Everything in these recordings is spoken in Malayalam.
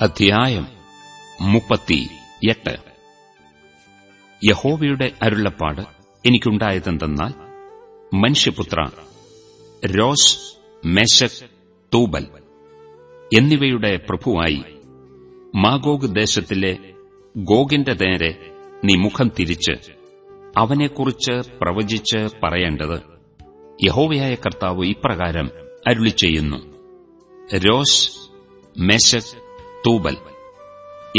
അധ്യായം മുപ്പത്തി എട്ട്. യഹോവയുടെ അരുളപ്പാട് എനിക്കുണ്ടായതെന്തെന്നാൽ മനുഷ്യപുത്ര രോസ് മേശക് തൂബൽ എന്നിവയുടെ പ്രഭുവായി മാഗോഗ് ദേശത്തിലെ ഗോഗിന്റെ നേരെ നീ മുഖം തിരിച്ച് അവനെക്കുറിച്ച് പ്രവചിച്ച് പറയേണ്ടത് യഹോവയായ കർത്താവ് ഇപ്രകാരം അരുളി ചെയ്യുന്നു രോസ് മേശക് തൂബൽ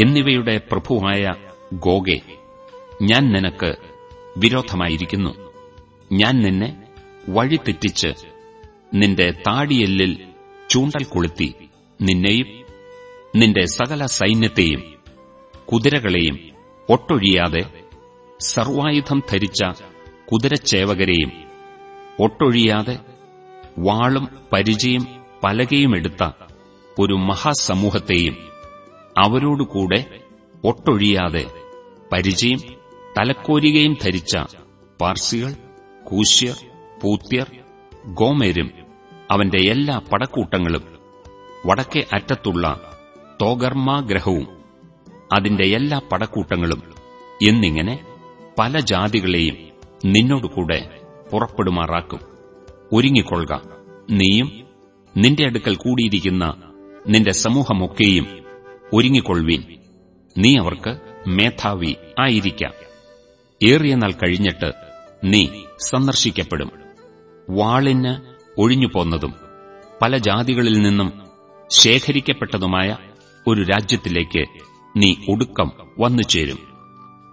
എന്നിവയുടെ പ്രഭുവായ ഗോഗെ ഞാൻ നിനക്ക് വിരോധമായിരിക്കുന്നു. ഞാൻ നിന്നെ വഴിതെറ്റിച്ച് നിന്റെ താടിയെല്ലിൽ ചൂണ്ടൽ കൊളുത്തി നിന്നെയും നിന്റെ സകല സൈന്യത്തെയും കുതിരകളെയും ഒട്ടൊഴിയാതെ സർവായുധം ധരിച്ച കുതിരച്ചേവകരെയും ഒട്ടൊഴിയാതെ വാളും പരിചയും പലകയുമെടുത്ത ഒരു മഹാസമൂഹത്തെയും അവരോടുകൂടെ ഒട്ടൊഴിയാതെ പരിചയം തലക്കോരികയും ധരിച്ച പാർസികൾ കൂശ്യർ പൂത്യർ ഗോമേരും അവന്റെ എല്ലാ പടക്കൂട്ടങ്ങളും വടക്കേ അറ്റത്തുള്ള തോഗർമാഗ്രഹവും അതിന്റെ എല്ലാ പടക്കൂട്ടങ്ങളും എന്നിങ്ങനെ പല ജാതികളെയും നിന്നോടുകൂടെ പുറപ്പെടുമാറാക്കും. ഒരുങ്ങിക്കൊള്ളുക. നീയും നിന്റെ അടുക്കൽ കൂടിയിരിക്കുന്ന നിന്റെ സമൂഹമൊക്കെയും ഒരുങ്ങിക്കൊള്ളുവീൻ. നീ അവർക്ക് മേധാവി ആയിരിക്കാം. ഏറിയ നാൾ കഴിഞ്ഞിട്ട് നീ സന്ദർശിക്കപ്പെടും. വാളിന് ഒഴിഞ്ഞുപോന്നതും പല ജാതികളിൽ നിന്നും ശേഖരിക്കപ്പെട്ടതുമായ ഒരു രാജ്യത്തിലേക്ക് നീ ഒടുക്കം വന്നുചേരും.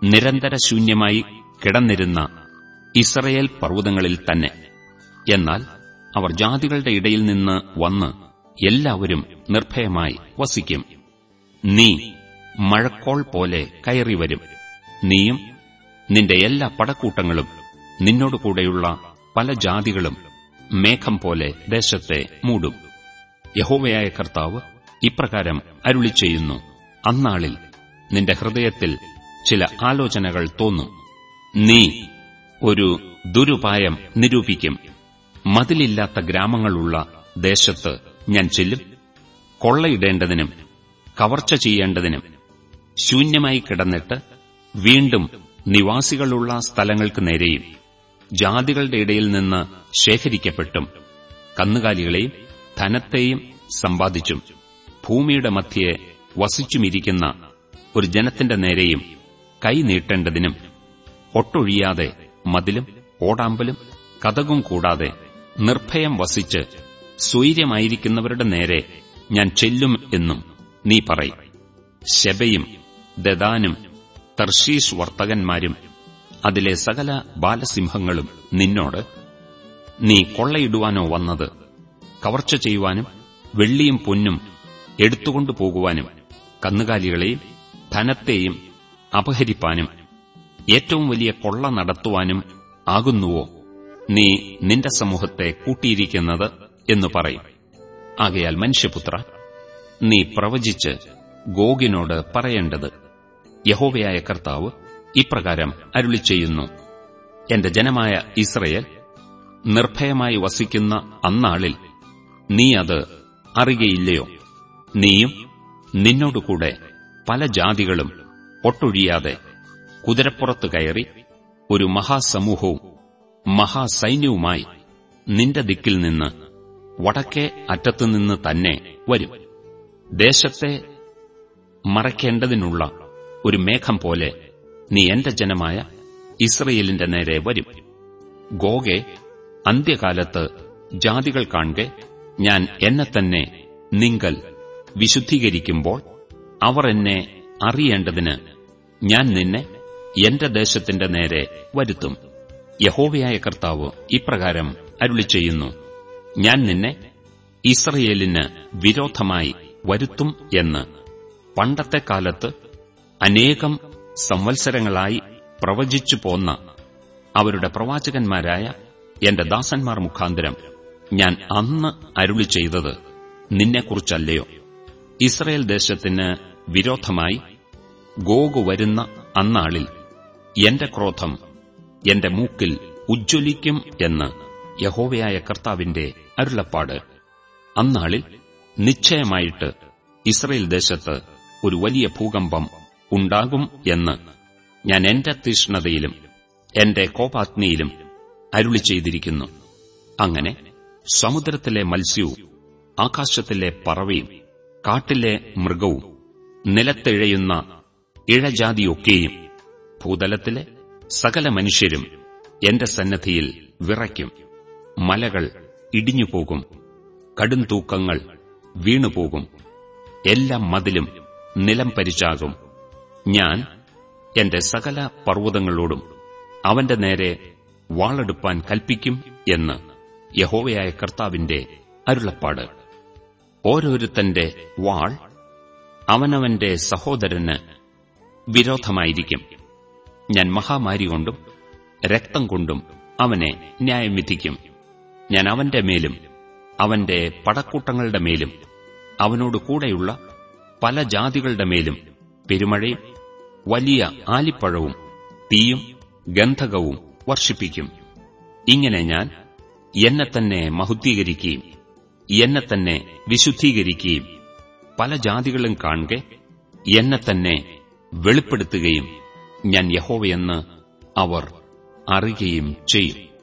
നിരന്തര ശൂന്യമായി കിടന്നിരുന്ന ഇസ്രയേൽ പർവതങ്ങളിൽ തന്നെ. എന്നാൽ അവർ ജാതികളുടെ ഇടയിൽ നിന്ന് വന്ന് എല്ലാവരും നിർഭയമായി വസിക്കും. നീ മഴക്കോൾ പോലെ കയറി വരും. നീയും നിന്റെ എല്ലാ പടക്കൂട്ടങ്ങളും നിന്നോടുകൂടെയുള്ള പല ജാതികളും മേഘം പോലെ ദേശത്തെ മൂടും. യഹോവയായ കർത്താവ് ഇപ്രകാരം അരുളി ചെയ്യുന്നു അന്നാളിൽ നിന്റെ ഹൃദയത്തിൽ ചില ആലോചനകൾ തോന്നും. നീ ഒരു ദുരുപായം നിരൂപിക്കും. മതിലില്ലാത്ത ഗ്രാമങ്ങളുള്ള ദേശത്ത് ഞാൻ ചെല്ലും. കൊള്ളയിടേണ്ടതിനും കവർച്ച ചെയ്യേണ്ടതിനും ശൂന്യമായി കിടന്നിട്ട് വീണ്ടും നിവാസികളുള്ള സ്ഥലങ്ങൾക്ക് നേരെയും ജാതികളുടെ ഇടയിൽ നിന്ന് ശേഖരിക്കപ്പെട്ടും കന്നുകാലികളെയും ധനത്തെയും സമ്പാദിച്ചും ഭൂമിയുടെ മധ്യയെ വസിച്ചുമിരിക്കുന്ന ഒരു ജനത്തിന്റെ നേരെയും കൈനീട്ടേണ്ടതിനും ഒട്ടൊഴിയാതെ മതിലും ഓടാമ്പലും കഥകും കൂടാതെ നിർഭയം വസിച്ച് സ്വൈര്യമായിരിക്കുന്നവരുടെ നേരെ ഞാൻ ചെല്ലും എന്നും നീ പറയും. ശബയും ദദാനും തർശീഷ് വർത്തകന്മാരും അതിലെ സകല ബാലസിംഹങ്ങളും നിന്നോട് നീ കൊള്ളയിടുവാനോ വന്നത് കവർച്ച ചെയ്യുവാനും വെള്ളിയും പൊന്നും എടുത്തുകൊണ്ടു പോകുവാനും കന്നുകാലികളെയും ധനത്തെയും അപഹരിപ്പാനും ഏറ്റവും വലിയ കൊള്ള നടത്തുവാനും ആകുന്നുവോ നീ നിന്റെ സമൂഹത്തെ കൂട്ടിയിരിക്കുന്നത് എന്ന് പറയും. ആകയാൽ മനുഷ്യപുത്ര നീ പ്രവചിച്ച് ഗോഗിനോട് പറയേണ്ടത്. യഹോവയായ കർത്താവ് ഇപ്രകാരം അരുളി ചെയ്യുന്നു എന്റെ ജനമായ ഇസ്രയേൽ നിർഭയമായി വസിക്കുന്ന അന്നാളിൽ നീ അത് അറിയയില്ലയോ നീയും നിന്നോടുകൂടെ പല ജാതികളും ഒട്ടൊഴിയാതെ കുതിരപ്പുറത്ത് കയറി ഒരു മഹാസമൂഹവും മഹാസൈന്യവുമായി നിന്റെ ദിക്കിൽ നിന്ന് വടക്കേ അറ്റത്തുനിന്ന് തന്നെ വരും. ദേശത്തെ മറയ്ക്കേണ്ടതിനുള്ള ഒരു മേഘം പോലെ നീ എന്റെ ജനമായ ഇസ്രയേലിന്റെ നേരെ വരും. ഗോഗെ അന്ത്യകാലത്ത് ജാതികൾ കാണെ ഞാൻ എന്നെ തന്നെ നിങ്കൽ വിശുദ്ധീകരിക്കുമ്പോൾ അവർ എന്നെ അറിയേണ്ടതിന് ഞാൻ നിന്നെ എന്റെ ദേശത്തിന്റെ നേരെ വരുത്തും. യഹോവയായ കർത്താവ് ഇപ്രകാരം അരുളി ചെയ്യുന്നു ഞാൻ നിന്നെ ഇസ്രയേലിന് വിരോധമായി വരുത്തും എന്ന്. പണ്ടത്തെ കാലത്ത് അനേകം സംവത്സരങ്ങളായി പ്രവചിച്ചു പോന്ന അവരുടെ പ്രവാചകന്മാരായ എന്റെ ദാസന്മാർ മുഖാന്തരം ഞാൻ അന്ന് അരുളി ചെയ്തത് നിന്നെക്കുറിച്ചല്ലയോ. ഇസ്രയേൽ ദേശത്തിന് വിരോധമായി ഗോഗു വരുന്ന അന്നാളിൽ എന്റെ ക്രോധം എന്റെ മൂക്കിൽ ഉജ്ജ്വലിക്കും എന്ന് യഹോവയായ കർത്താവിന്റെ അരുളപ്പാട്. അന്നാളിൽ നിശ്ചയമായിട്ട് ഇസ്രയേൽ ദേശത്ത് ഒരു വലിയ ഭൂകമ്പം ഉണ്ടാകും എന്ന് ഞാൻ എന്റെ തീഷ്ണതയിലും എന്റെ കോപാഗ്നിയിലും അരുളി ചെയ്തിരിക്കുന്നു. അങ്ങനെ സമുദ്രത്തിലെ മത്സ്യവും ആകാശത്തിലെ പറവയും കാട്ടിലെ മൃഗവും നിലത്തിഴയുന്ന ഇഴജാതിയൊക്കെയും ഭൂതലത്തിലെ സകല മനുഷ്യരും എന്റെ സന്നദ്ധിയിൽ വിറയ്ക്കും. മലകൾ ഇടിഞ്ഞുപോകും. കടുംതൂക്കങ്ങൾ വീണുപോകും. എല്ലാ മതിലും നിലം പരിച്ചാകും ഞാൻ എന്റെ സകല പർവതങ്ങളോടും അവന്റെ നേരെ വാളെടുപ്പാൻ കൽപ്പിക്കും എന്ന് യഹോവയായ കർത്താവിന്റെ അരുളപ്പാട്. ഓരോരുത്തന്റെ വാൾ അവനവന്റെ സഹോദരന് വിരോധമായിരിക്കും. ഞാൻ മഹാമാരി കൊണ്ടും രക്തം കൊണ്ടും അവനെ ന്യായം വിധിക്കും ഞാൻ അവന്റെ മേലും അവന്റെ പടക്കൂട്ടങ്ങളുടെ മേലും അവനോട് കൂടെയുള്ള പല ജാതികളുടെ മേലും പെരുമഴയും വലിയ ആലിപ്പഴവും തീയും ഗന്ധകവും വർഷിപ്പിക്കും. ഇങ്ങനെ ഞാൻ എന്നെ തന്നെ മഹുദ്ധീകരിക്കുകയും എന്നെ തന്നെ വിശുദ്ധീകരിക്കുകയും പല ജാതികളും കാണുക എന്നെ തന്നെ വെളിപ്പെടുത്തുകയും ഞാൻ യഹോവയെന്ന് അവർ അറിയുകയും ചെയ്യും.